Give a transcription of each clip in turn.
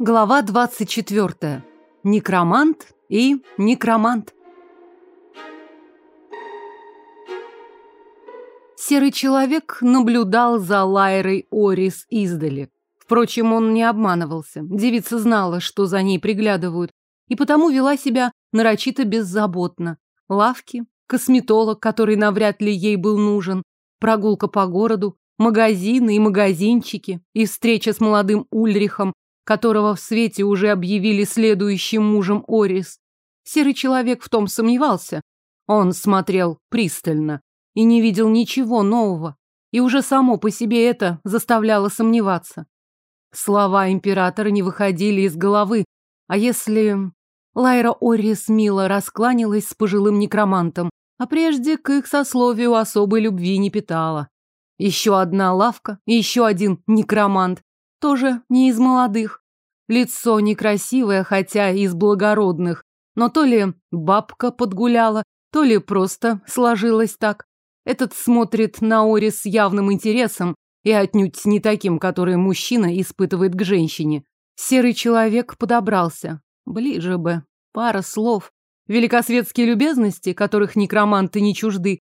Глава 24. Некромант и некромант. Серый человек наблюдал за Лайрой Орис издали. Впрочем, он не обманывался. Девица знала, что за ней приглядывают, и потому вела себя нарочито беззаботно. Лавки, косметолог, который навряд ли ей был нужен, прогулка по городу, магазины и магазинчики, и встреча с молодым Ульрихом, которого в свете уже объявили следующим мужем Орис. Серый человек в том сомневался. Он смотрел пристально и не видел ничего нового, и уже само по себе это заставляло сомневаться. Слова императора не выходили из головы, а если... Лайра Орис мило раскланялась с пожилым некромантом, а прежде к их сословию особой любви не питала. Еще одна лавка, еще один некромант, тоже не из молодых. Лицо некрасивое, хотя из благородных. Но то ли бабка подгуляла, то ли просто сложилось так. Этот смотрит на Ори с явным интересом и отнюдь не таким, который мужчина испытывает к женщине. Серый человек подобрался. Ближе бы. Пара слов. Великосветские любезности, которых некроманты не чужды.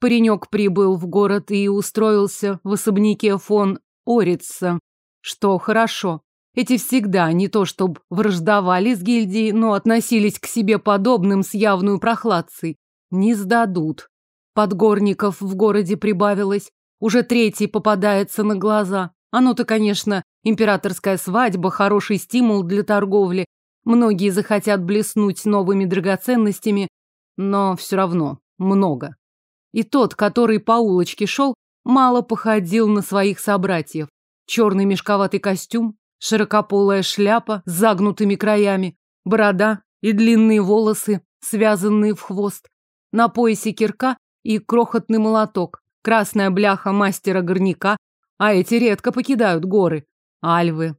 Паренек прибыл в город и устроился в особняке фон Орица, что хорошо. Эти всегда не то чтобы враждовали с гильдией, но относились к себе подобным с явную прохладцей. Не сдадут. Подгорников в городе прибавилось. Уже третий попадается на глаза. Оно-то, конечно, императорская свадьба, хороший стимул для торговли. Многие захотят блеснуть новыми драгоценностями, но все равно много. И тот, который по улочке шел, мало походил на своих собратьев. Черный мешковатый костюм, широкополая шляпа с загнутыми краями, борода и длинные волосы, связанные в хвост. На поясе кирка и крохотный молоток, красная бляха мастера горняка, а эти редко покидают горы. Альвы.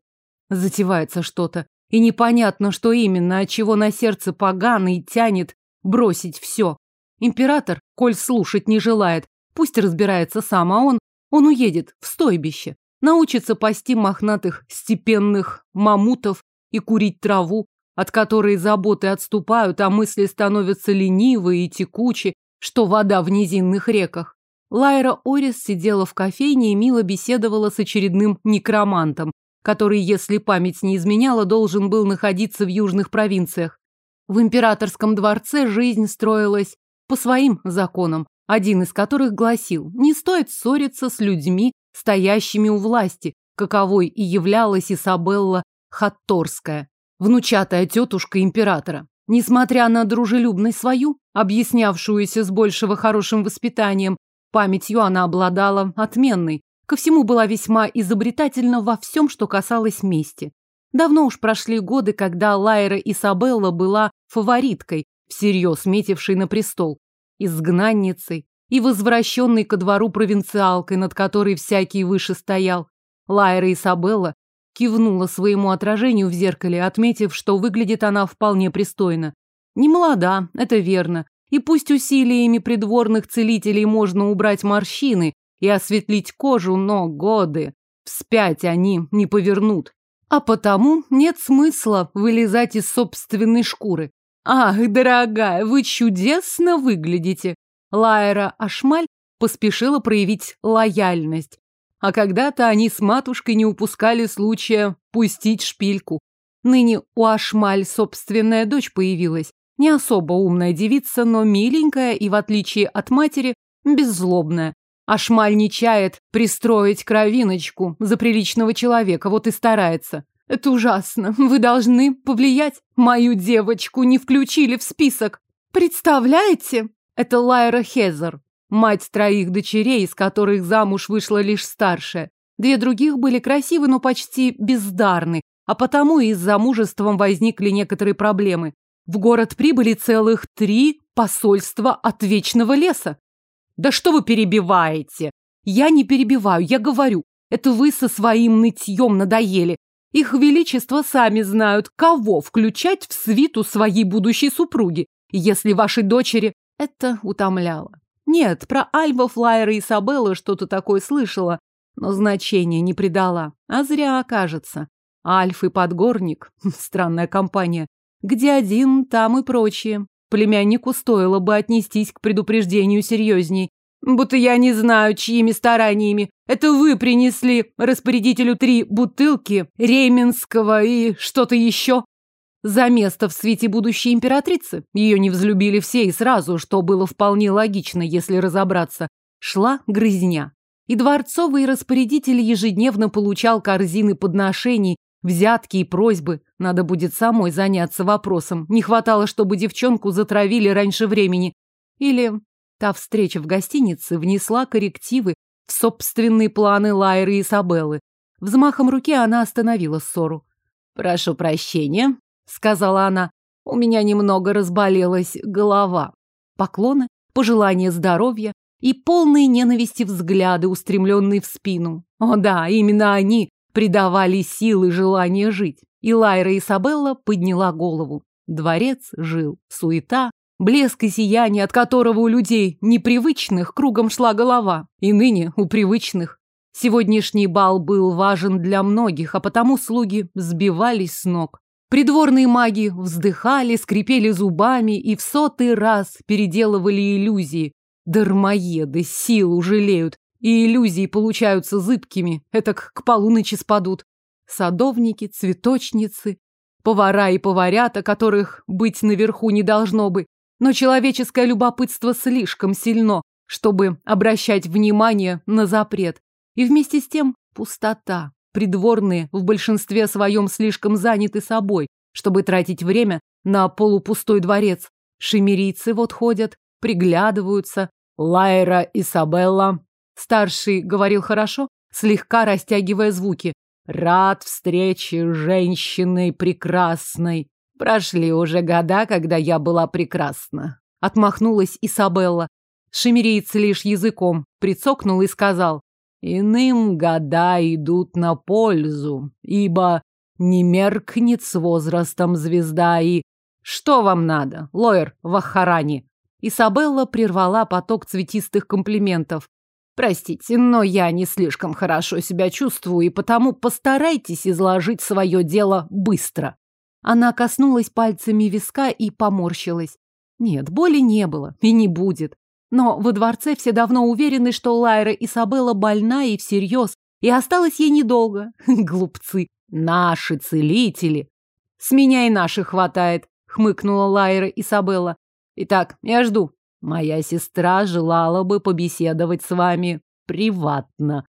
Затевается что-то. И непонятно, что именно, от чего на сердце погано и тянет бросить все. Император, коль слушать не желает, пусть разбирается сам, а он, он уедет в стойбище научится пасти мохнатых степенных мамутов и курить траву, от которой заботы отступают, а мысли становятся ленивые и текучи, что вода в низинных реках. Лайра Орис сидела в кофейне и мило беседовала с очередным некромантом, который, если память не изменяла, должен был находиться в южных провинциях. В императорском дворце жизнь строилась по своим законам, один из которых гласил, не стоит ссориться с людьми, стоящими у власти, каковой и являлась Изабелла Хатторская, внучатая тетушка императора. Несмотря на дружелюбность свою, объяснявшуюся с большего хорошим воспитанием, памятью она обладала отменной. Ко всему была весьма изобретательна во всем, что касалось мести. Давно уж прошли годы, когда Лайра Изабелла была фавориткой, всерьез метившей на престол, изгнанницей, и возвращенной ко двору провинциалкой, над которой всякий выше стоял. Лайра Isabella кивнула своему отражению в зеркале, отметив, что выглядит она вполне пристойно. Не молода, это верно, и пусть усилиями придворных целителей можно убрать морщины и осветлить кожу, но годы вспять они не повернут. А потому нет смысла вылезать из собственной шкуры. Ах, дорогая, вы чудесно выглядите. Лайра Ашмаль поспешила проявить лояльность. А когда-то они с матушкой не упускали случая пустить шпильку. Ныне у Ашмаль собственная дочь появилась. Не особо умная девица, но миленькая и, в отличие от матери, беззлобная. Ашмаль не чает пристроить кровиночку за приличного человека, вот и старается. Это ужасно. Вы должны повлиять. Мою девочку не включили в список. Представляете? Это Лайра Хезер, мать троих дочерей, из которых замуж вышла лишь старшая. Две других были красивы, но почти бездарны, а потому и с замужеством возникли некоторые проблемы. В город прибыли целых три посольства от Вечного леса. Да что вы перебиваете? Я не перебиваю, я говорю. Это вы со своим нытьем надоели. Их величество сами знают, кого включать в свиту своей будущей супруги. Если вашей дочери это утомляло. Нет, про Альва, Флайера и Сабеллы что-то такое слышала, но значения не придала. А зря окажется. Альф и Подгорник, странная компания, где один, там и прочие. Племяннику стоило бы отнестись к предупреждению серьезней. Будто я не знаю, чьими стараниями. Это вы принесли распорядителю три бутылки рейменского и что-то еще. За место в свете будущей императрицы. Ее не взлюбили все и сразу, что было вполне логично, если разобраться. Шла грызня. И дворцовый распорядитель ежедневно получал корзины подношений, взятки и просьбы. Надо будет самой заняться вопросом. Не хватало, чтобы девчонку затравили раньше времени. Или та встреча в гостинице внесла коррективы в собственные планы Лайры и Сабеллы. Взмахом руки она остановила ссору. «Прошу прощения», — сказала она. «У меня немного разболелась голова». Поклоны, пожелания здоровья, и полные ненависти взгляды, устремленные в спину. О да, именно они придавали силы желания жить. И Лайра Isabella подняла голову. Дворец жил, суета, блеск и сияние, от которого у людей непривычных кругом шла голова, и ныне у привычных. Сегодняшний бал был важен для многих, а потому слуги сбивались с ног. Придворные маги вздыхали, скрипели зубами и в сотый раз переделывали иллюзии, Дармоеды силу жалеют, и иллюзии получаются зыбкими, это к полуночи спадут. Садовники, цветочницы, повара и поварята, которых быть наверху не должно бы. Но человеческое любопытство слишком сильно, чтобы обращать внимание на запрет. И вместе с тем пустота. Придворные в большинстве своем слишком заняты собой, чтобы тратить время на полупустой дворец. Шемерийцы вот ходят, приглядываются, Лайра Исабелла. Старший говорил хорошо, слегка растягивая звуки. Рад встрече женщиной прекрасной. Прошли уже года, когда я была прекрасна. Отмахнулась Исабелла. Шемериец лишь языком прицокнул и сказал. Иным года идут на пользу, ибо не меркнет с возрастом звезда и... Что вам надо, лоер в Ахаране? Исабелла прервала поток цветистых комплиментов. Простите, но я не слишком хорошо себя чувствую, и потому постарайтесь изложить свое дело быстро. Она коснулась пальцами виска и поморщилась. Нет, боли не было и не будет. Но во дворце все давно уверены, что Лайра Исабелла больна и всерьез, и осталось ей недолго. Глупцы. Наши целители. С меня и наших хватает, хмыкнула Лайра Исабелла. Итак, я жду. Моя сестра желала бы побеседовать с вами приватно.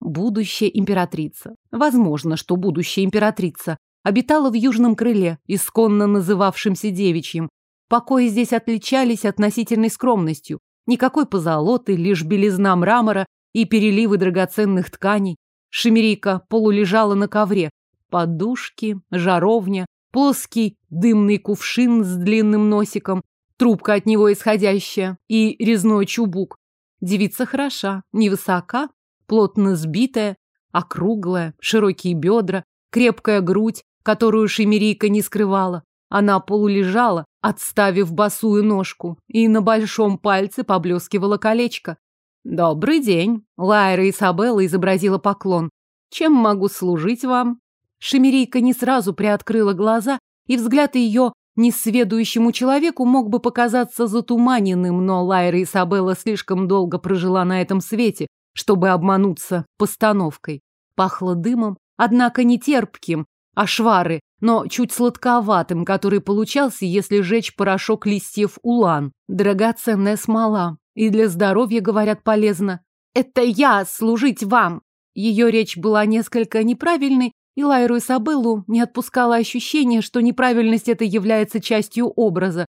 Будущая императрица. Возможно, что будущая императрица обитала в южном крыле, исконно называвшемся девичьим. Покои здесь отличались относительной скромностью. Никакой позолоты, лишь белизна мрамора и переливы драгоценных тканей. Шемерийка полулежала на ковре. Подушки, жаровня, плоский дымный кувшин с длинным носиком, трубка от него исходящая и резной чубук. Девица хороша, невысока, плотно сбитая, округлая, широкие бедра, крепкая грудь, которую шемерийка не скрывала. Она полулежала, отставив босую ножку, и на большом пальце поблескивало колечко. «Добрый день!» Лайра Исабелла изобразила поклон. «Чем могу служить вам?» Шемерийка не сразу приоткрыла глаза, и взгляд ее Несведущему человеку мог бы показаться затуманенным, но Лайра Исабелла слишком долго прожила на этом свете, чтобы обмануться постановкой. Пахло дымом, однако не терпким, а швары, но чуть сладковатым, который получался, если жечь порошок листьев улан. Драгоценная смола. И для здоровья, говорят, полезно. «Это я служить вам!» Ее речь была несколько неправильной, и Лайру Исабеллу не отпускало ощущение, что неправильность это является частью образа.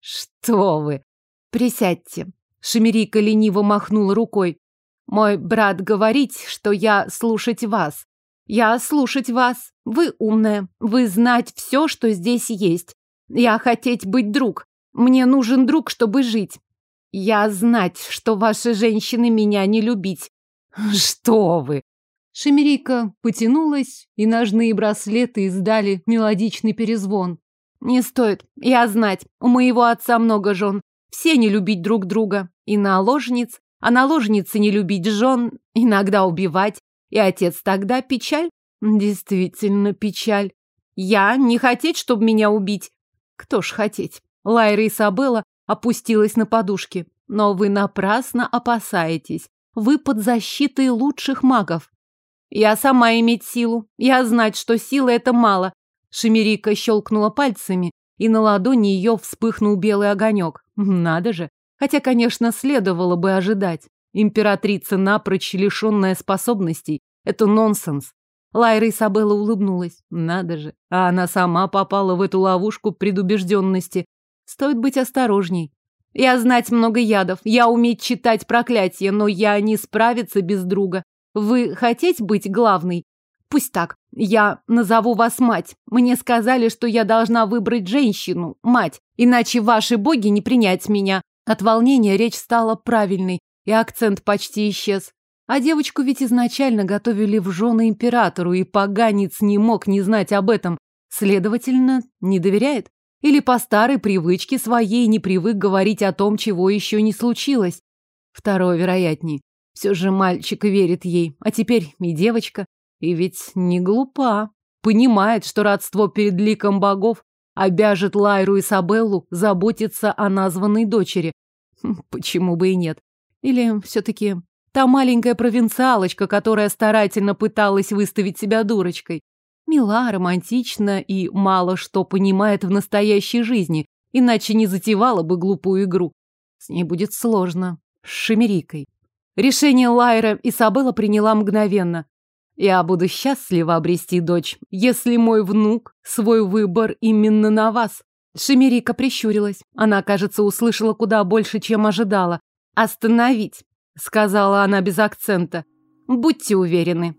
«Что вы!» «Присядьте!» Шемерика лениво махнула рукой. «Мой брат говорит, что я слушать вас. Я слушать вас. Вы умная. Вы знать все, что здесь есть. Я хотеть быть друг. Мне нужен друг, чтобы жить. Я знать, что ваши женщины меня не любить. Что вы? Шемерика потянулась, и ножные браслеты издали мелодичный перезвон. «Не стоит. Я знать. У моего отца много жен. Все не любить друг друга. И наложниц. А наложницы не любить жен. Иногда убивать. И отец тогда печаль. Действительно печаль. Я не хотеть, чтобы меня убить. Кто ж хотеть? Лайра Изабелла опустилась на подушки. Но вы напрасно опасаетесь. Вы под защитой лучших магов. Я сама иметь силу. Я знать, что сила это мало. Шемерика щелкнула пальцами, и на ладони ее вспыхнул белый огонек. Надо же. Хотя, конечно, следовало бы ожидать. Императрица, напрочь лишенная способностей, это нонсенс. Лайра Исабелла улыбнулась. Надо же. А она сама попала в эту ловушку предубежденности. Стоит быть осторожней. Я знать много ядов, я уметь читать проклятия, но я не справиться без друга. Вы хотите быть главной? Пусть так. Я назову вас мать. Мне сказали, что я должна выбрать женщину, мать, иначе ваши боги не принять меня. От волнения речь стала правильной, и акцент почти исчез. А девочку ведь изначально готовили в жены императору, и поганец не мог не знать об этом. Следовательно, не доверяет. Или по старой привычке своей не привык говорить о том, чего еще не случилось. Второе вероятней. Все же мальчик верит ей, а теперь и девочка. И ведь не глупа. Понимает, что родство перед ликом богов обяжет Лайру и Сабеллу заботиться о названной дочери. Хм, почему бы и нет? Или все-таки та маленькая провинциалочка, которая старательно пыталась выставить себя дурочкой. Мила, романтична и мало что понимает в настоящей жизни, иначе не затевала бы глупую игру. С ней будет сложно. С Шемерикой. Решение Лайра Исабелла приняла мгновенно. Я буду счастлива обрести дочь, если мой внук свой выбор именно на вас. Шемерика прищурилась. Она, кажется, услышала куда больше, чем ожидала. «Остановить», — сказала она без акцента. «Будьте уверены».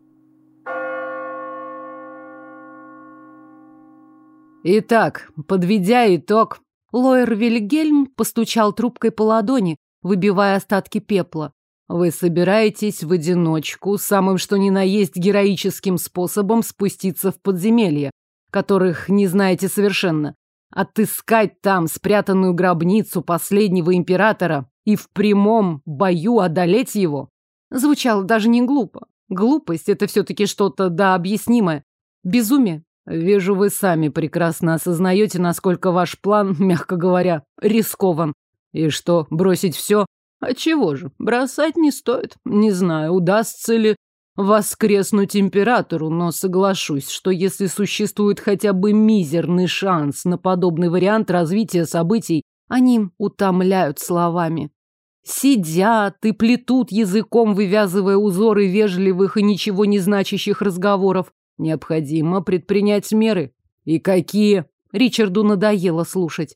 Итак, подведя итог, Лоер Вильгельм постучал трубкой по ладони, выбивая остатки пепла. Вы собираетесь в одиночку, самым что ни на есть героическим способом спуститься в подземелье, которых не знаете совершенно. Отыскать там спрятанную гробницу последнего императора и в прямом бою одолеть его? Звучало даже не глупо. Глупость — это все-таки что-то да объяснимое. Безумие. Вижу, вы сами прекрасно осознаете, насколько ваш план, мягко говоря, рискован. И что, бросить все? А чего же, бросать не стоит. Не знаю, удастся ли воскреснуть императору, но соглашусь, что если существует хотя бы мизерный шанс на подобный вариант развития событий, они утомляют словами. Сидят и плетут языком, вывязывая узоры вежливых и ничего не значащих разговоров. Необходимо предпринять меры. И какие? Ричарду надоело слушать.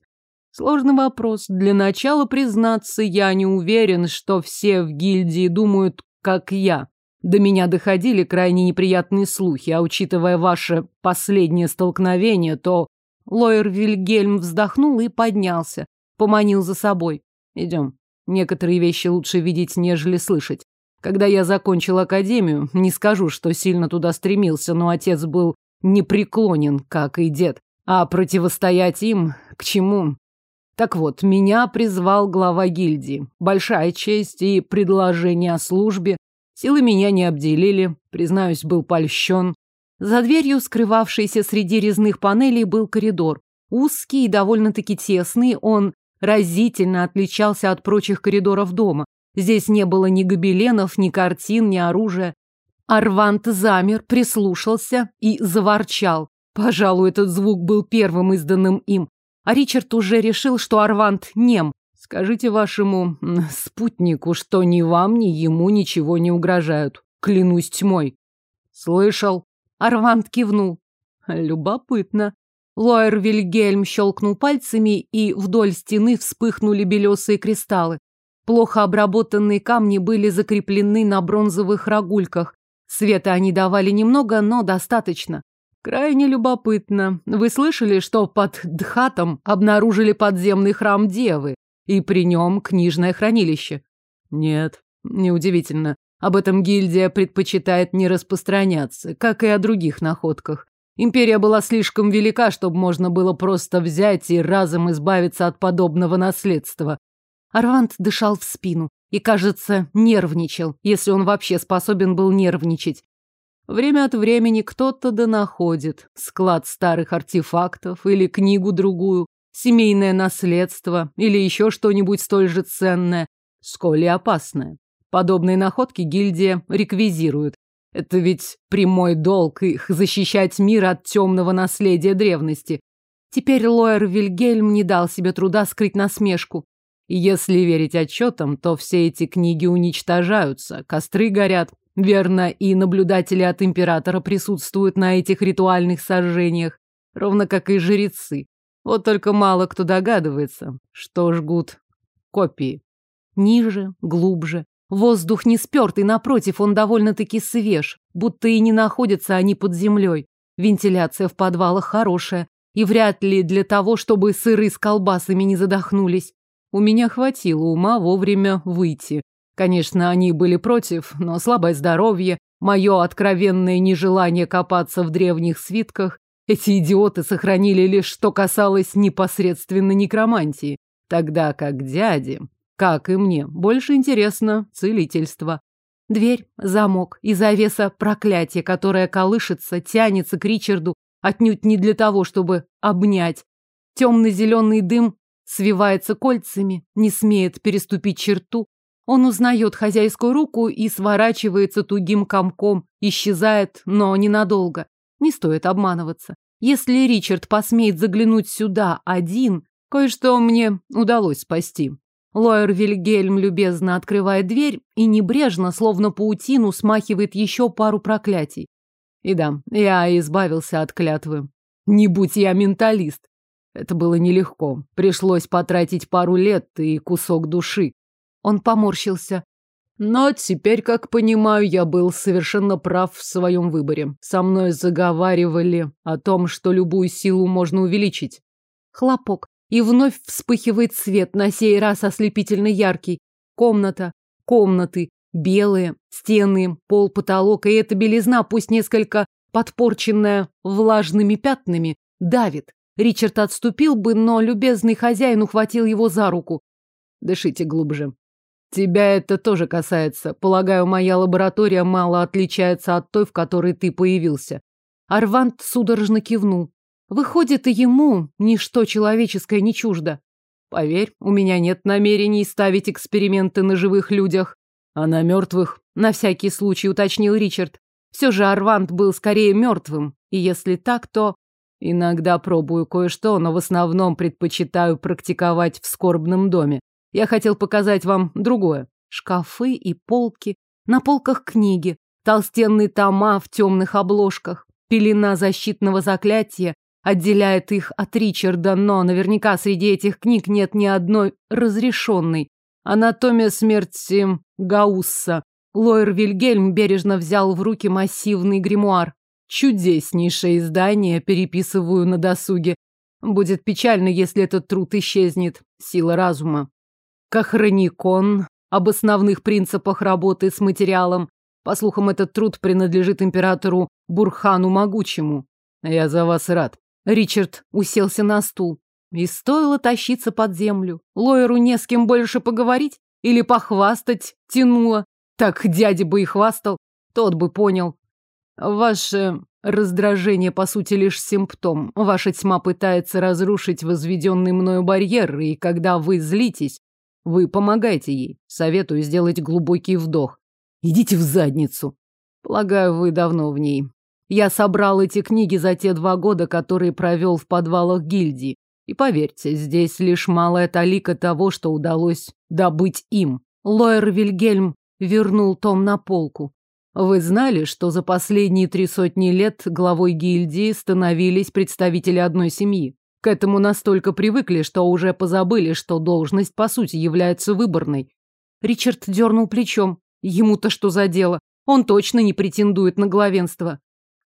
Сложный вопрос. Для начала, признаться, я не уверен, что все в гильдии думают, как я. До меня доходили крайне неприятные слухи, а учитывая ваше последнее столкновение, то... Лоер Вильгельм вздохнул и поднялся, поманил за собой. Идем. Некоторые вещи лучше видеть, нежели слышать. Когда я закончил академию, не скажу, что сильно туда стремился, но отец был непреклонен, как и дед. А противостоять им к чему? Так вот, меня призвал глава гильдии. Большая честь и предложение о службе. Силы меня не обделили, признаюсь, был польщен. За дверью, скрывавшейся среди резных панелей, был коридор. Узкий и довольно-таки тесный, он разительно отличался от прочих коридоров дома. Здесь не было ни гобеленов, ни картин, ни оружия. Арвант замер, прислушался и заворчал. Пожалуй, этот звук был первым изданным им. А Ричард уже решил, что Арвант нем. Скажите вашему спутнику, что ни вам, ни ему ничего не угрожают. Клянусь тьмой. Слышал? Арвант кивнул. Любопытно. Лоер Вильгельм щелкнул пальцами, и вдоль стены вспыхнули белесые кристаллы. Плохо обработанные камни были закреплены на бронзовых рогульках. Света они давали немного, но достаточно. Крайне любопытно. Вы слышали, что под Дхатом обнаружили подземный храм Девы, и при нем книжное хранилище? Нет, неудивительно. Об этом гильдия предпочитает не распространяться, как и о других находках. Империя была слишком велика, чтобы можно было просто взять и разом избавиться от подобного наследства. Арвант дышал в спину и, кажется, нервничал, если он вообще способен был нервничать. Время от времени кто-то да находит склад старых артефактов или книгу другую, семейное наследство или еще что-нибудь столь же ценное, сколь и опасное. Подобные находки гильдия реквизирует. Это ведь прямой долг их защищать мир от темного наследия древности. Теперь Лоэр Вильгельм не дал себе труда скрыть насмешку. Если верить отчетам, то все эти книги уничтожаются, костры горят, Верно, и наблюдатели от императора присутствуют на этих ритуальных сожжениях, ровно как и жрецы. Вот только мало кто догадывается, что жгут копии. Ниже, глубже. Воздух не спертый, напротив, он довольно-таки свеж, будто и не находятся они под землей. Вентиляция в подвалах хорошая, и вряд ли для того, чтобы сыры с колбасами не задохнулись. У меня хватило ума вовремя выйти, Конечно, они были против, но слабое здоровье, мое откровенное нежелание копаться в древних свитках, эти идиоты сохранили лишь что касалось непосредственно некромантии, тогда как дяде, как и мне, больше интересно целительство. Дверь, замок и завеса проклятия, которое колышется, тянется к Ричарду, отнюдь не для того, чтобы обнять. Темно-зеленый дым свивается кольцами, не смеет переступить черту, он узнает хозяйскую руку и сворачивается тугим комком, исчезает, но ненадолго. Не стоит обманываться. Если Ричард посмеет заглянуть сюда один, кое-что мне удалось спасти. Лоер Вильгельм любезно открывает дверь и небрежно, словно паутину, смахивает еще пару проклятий. И да, я избавился от клятвы. Не будь я менталист. Это было нелегко. Пришлось потратить пару лет и кусок души. Он поморщился. Но теперь, как понимаю, я был совершенно прав в своем выборе. Со мной заговаривали о том, что любую силу можно увеличить. Хлопок. И вновь вспыхивает свет, на сей раз ослепительно яркий. Комната. Комнаты. Белые. Стены. Пол, потолок. И эта белизна, пусть несколько подпорченная влажными пятнами, давит. Ричард отступил бы, но любезный хозяин ухватил его за руку. Дышите глубже. Тебя это тоже касается. Полагаю, моя лаборатория мало отличается от той, в которой ты появился. Арвант судорожно кивнул. Выходит, и ему ничто человеческое не чуждо. Поверь, у меня нет намерений ставить эксперименты на живых людях, а на мертвых. На всякий случай уточнил Ричард. Все же Арвант был скорее мертвым, и если так, то... Иногда пробую кое-что, но в основном предпочитаю практиковать в скорбном доме. Я хотел показать вам другое. Шкафы и полки. На полках книги. Толстенные тома в темных обложках. Пелена защитного заклятия отделяет их от Ричарда, но наверняка среди этих книг нет ни одной разрешенной. Анатомия смерти Гаусса. Лойер Вильгельм бережно взял в руки массивный гримуар. Чудеснейшее издание, переписываю на досуге. Будет печально, если этот труд исчезнет. Сила разума. Кахроникон об основных принципах работы с материалом. По слухам, этот труд принадлежит императору Бурхану Могучему. Я за вас рад. Ричард уселся на стул. И стоило тащиться под землю. Лоеру не с кем больше поговорить или похвастать тянуло. Так дядя бы и хвастал, тот бы понял. Ваше раздражение, по сути, лишь симптом. Ваша тьма пытается разрушить возведенный мною барьер, и когда вы злитесь, вы помогаете ей. Советую сделать глубокий вдох. Идите в задницу. Полагаю, вы давно в ней. Я собрал эти книги за те два года, которые провел в подвалах гильдии. И поверьте, здесь лишь малая талика того, что удалось добыть им. Лоер Вильгельм вернул том на полку. Вы знали, что за последние три сотни лет главой гильдии становились представители одной семьи? К этому настолько привыкли, что уже позабыли, что должность, по сути, является выборной. Ричард дернул плечом. Ему-то что за дело? Он точно не претендует на главенство.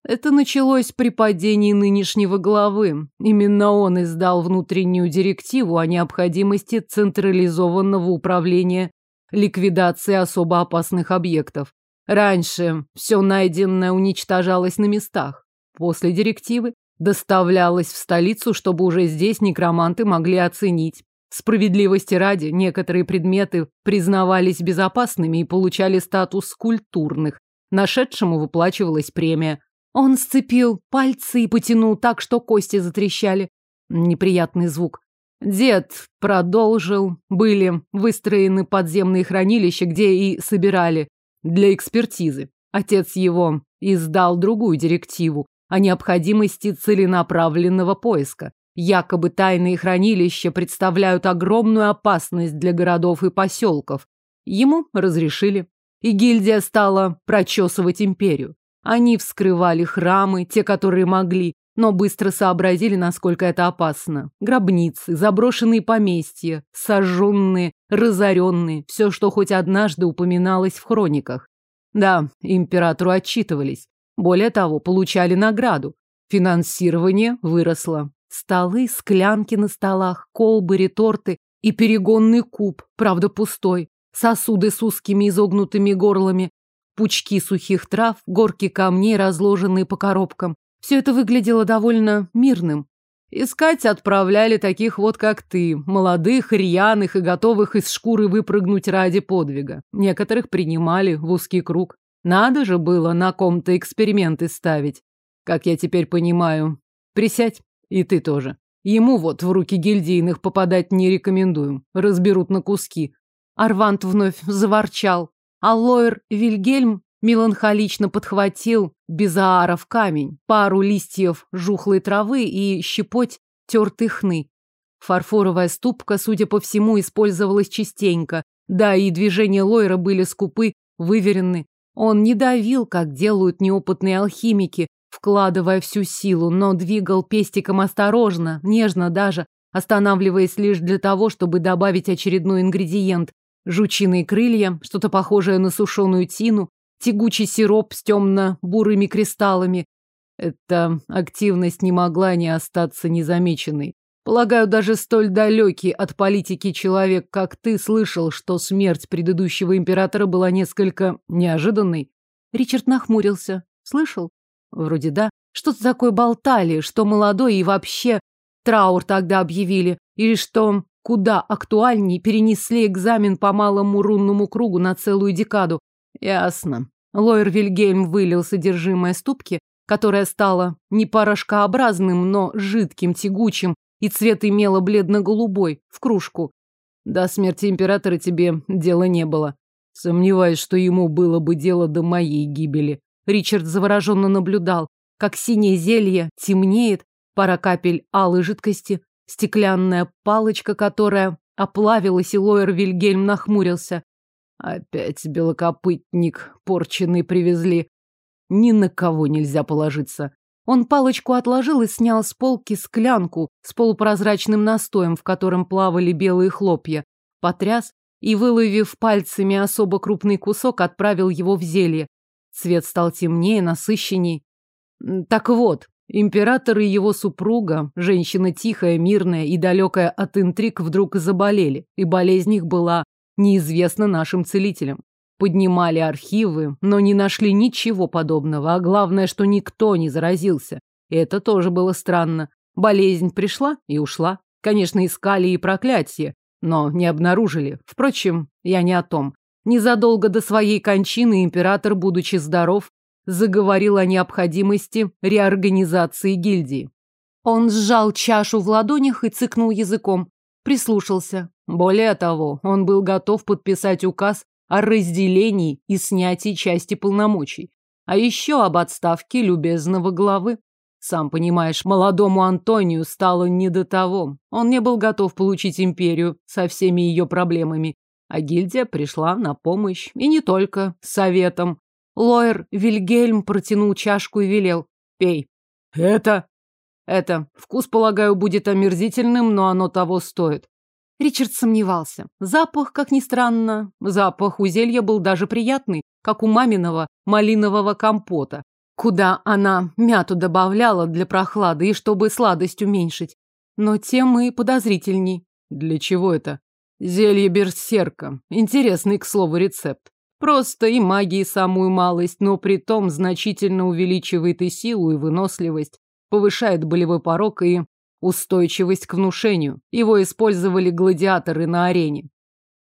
Это началось при падении нынешнего главы. Именно он издал внутреннюю директиву о необходимости централизованного управления ликвидацией особо опасных объектов. Раньше все найденное уничтожалось на местах. После директивы доставлялась в столицу, чтобы уже здесь некроманты могли оценить. Справедливости ради, некоторые предметы признавались безопасными и получали статус культурных, Нашедшему выплачивалась премия. Он сцепил пальцы и потянул так, что кости затрещали. Неприятный звук. Дед продолжил. Были выстроены подземные хранилища, где и собирали для экспертизы. Отец его издал другую директиву о необходимости целенаправленного поиска. Якобы тайные хранилища представляют огромную опасность для городов и поселков. Ему разрешили. И гильдия стала прочесывать империю. Они вскрывали храмы, те, которые могли, но быстро сообразили, насколько это опасно. Гробницы, заброшенные поместья, сожженные, разоренные, все, что хоть однажды упоминалось в хрониках. Да, императору отчитывались. Более того, получали награду. Финансирование выросло. Столы, склянки на столах, колбы, реторты и перегонный куб, правда пустой. Сосуды с узкими изогнутыми горлами, пучки сухих трав, горки камней, разложенные по коробкам. Все это выглядело довольно мирным. Искать отправляли таких вот, как ты, молодых, рьяных и готовых из шкуры выпрыгнуть ради подвига. Некоторых принимали в узкий круг. Надо же было на ком-то эксперименты ставить. Как я теперь понимаю. Присядь, и ты тоже. Ему вот в руки гильдийных попадать не рекомендую. Разберут на куски. Арвант вновь заворчал. А Лойер Вильгельм меланхолично подхватил безааров камень, пару листьев жухлой травы и щепоть тертой хны. Фарфоровая ступка, судя по всему, использовалась частенько, да и движения Лойра были скупы, выверены. Он не давил, как делают неопытные алхимики, вкладывая всю силу, но двигал пестиком осторожно, нежно даже, останавливаясь лишь для того, чтобы добавить очередной ингредиент. Жучиные крылья, что-то похожее на сушеную тину, тягучий сироп с темно-бурыми кристаллами. Эта активность не могла не остаться незамеченной. Полагаю, даже столь далекий от политики человек, как ты, слышал, что смерть предыдущего императора была несколько неожиданной. Ричард нахмурился. Слышал? Вроде да. Что-то такое болтали, что молодой и вообще траур тогда объявили, или что куда актуальней перенесли экзамен по малому рунному кругу на целую декаду. Ясно. Лойер Вильгельм вылил содержимое ступки, которая стала не порошкообразным, но жидким, тягучим, и цвет имела бледно-голубой, в кружку. До смерти императора тебе дела не было. Сомневаюсь, что ему было бы дело до моей гибели. Ричард завороженно наблюдал, как синее зелье темнеет, пара капель алой жидкости, стеклянная палочка, которая оплавилась, и Лойер Вильгельм нахмурился. Опять белокопытник порченый привезли. Ни на кого нельзя положиться. Он палочку отложил и снял с полки склянку с полупрозрачным настоем, в котором плавали белые хлопья. Потряс и, выловив пальцами особо крупный кусок, отправил его в зелье. Цвет стал темнее, насыщенней. Так вот, император и его супруга, женщина тихая, мирная и далекая от интриг, вдруг заболели, и болезнь их была неизвестно нашим целителям. Поднимали архивы, но не нашли ничего подобного, а главное, что никто не заразился. Это тоже было странно. Болезнь пришла и ушла. Конечно, искали и проклятие, но не обнаружили. Впрочем, я не о том. Незадолго до своей кончины император, будучи здоров, заговорил о необходимости реорганизации гильдии. Он сжал чашу в ладонях и цыкнул языком. Прислушался. Более того, он был готов подписать указ о разделении и снятии части полномочий. А еще об отставке любезного главы. Сам понимаешь, молодому Антонию стало не до того. Он не был готов получить империю со всеми ее проблемами. А гильдия пришла на помощь. И не только советом. Лоер Вильгельм протянул чашку и велел. «Пей». «Это?» «Это. Вкус, полагаю, будет омерзительным, но оно того стоит. Ричард сомневался. Запах, как ни странно, запах у зелья был даже приятный, как у маминого малинового компота, куда она мяту добавляла для прохлады и чтобы сладость уменьшить. Но тем и подозрительней. Для чего это? Зелье берсерка. Интересный, к слову, рецепт. Просто и магии самую малость, но при том значительно увеличивает и силу, и выносливость, повышает болевой порог и устойчивость к внушению. Его использовали гладиаторы на арене.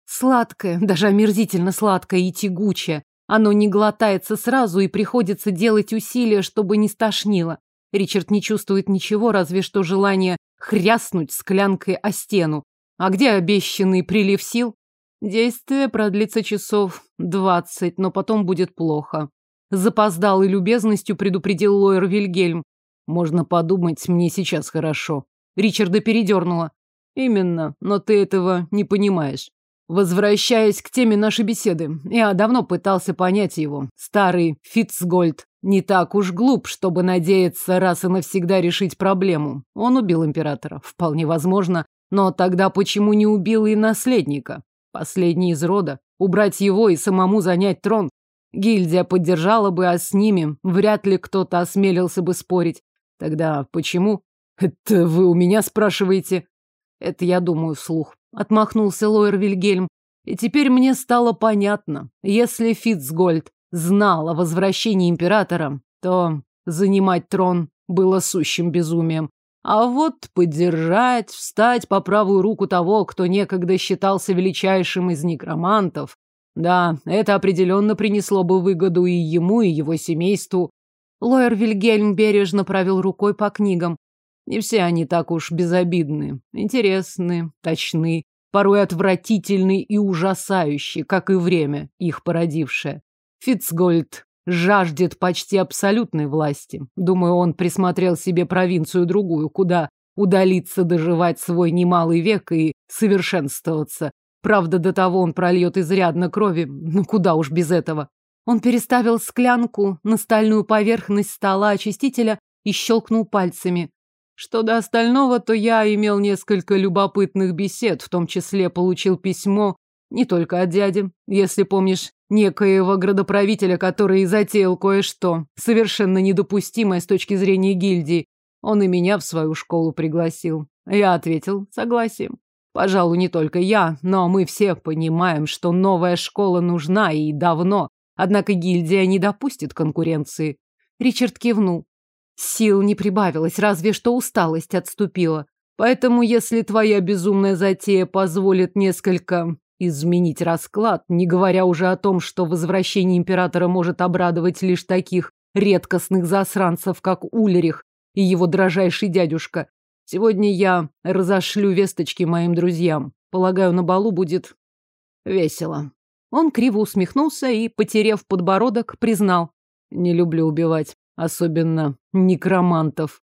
Сладкое, даже омерзительно сладкое и тягучее. Оно не глотается сразу и приходится делать усилия, чтобы не стошнило. Ричард не чувствует ничего, разве что желание хряснуть склянкой о стену. А где обещанный прилив сил? Действие продлится часов двадцать, но потом будет плохо. Запоздал и любезностью предупредил лоер Вильгельм. Можно подумать, мне сейчас хорошо. Ричарда передернула. Именно, но ты этого не понимаешь. Возвращаясь к теме нашей беседы, я давно пытался понять его. Старый Фитцгольд не так уж глуп, чтобы надеяться раз и навсегда решить проблему. Он убил императора, вполне возможно, но тогда почему не убил и наследника? Последний из рода. Убрать его и самому занять трон. Гильдия поддержала бы, а с ними вряд ли кто-то осмелился бы спорить. Тогда почему? Это вы у меня спрашиваете? Это я думаю вслух. Отмахнулся Лоер Вильгельм. И теперь мне стало понятно. Если Фитцгольд знал о возвращении императора, то занимать трон было сущим безумием. А вот поддержать, встать по правую руку того, кто некогда считался величайшим из некромантов, да, это определенно принесло бы выгоду и ему, и его семейству. Лоер Вильгельм бережно провел рукой по книгам. Не все они так уж безобидны, интересны, точны, порой отвратительны и ужасающие, как и время, их породившее. Фицгольд жаждет почти абсолютной власти. Думаю, он присмотрел себе провинцию другую, куда удалиться доживать свой немалый век и совершенствоваться. Правда, до того он прольет изрядно крови, ну куда уж без этого. Он переставил склянку на стальную поверхность стола очистителя и щелкнул пальцами. Что до остального, то я имел несколько любопытных бесед, в том числе получил письмо не только от дяди, если помнишь, некоего градоправителя, который затеял кое-что, совершенно недопустимое с точки зрения гильдии. Он и меня в свою школу пригласил. Я ответил согласием. Пожалуй, не только я, но мы все понимаем, что новая школа нужна и давно. Однако гильдия не допустит конкуренции. Ричард кивнул. Сил не прибавилось, разве что усталость отступила. Поэтому, если твоя безумная затея позволит несколько изменить расклад, не говоря уже о том, что возвращение императора может обрадовать лишь таких редкостных засранцев, как Ульрих и его дрожайший дядюшка. Сегодня я разошлю весточки моим друзьям. Полагаю, на балу будет весело. Он криво усмехнулся и, потерев подбородок, признал. Не люблю убивать особенно некромантов.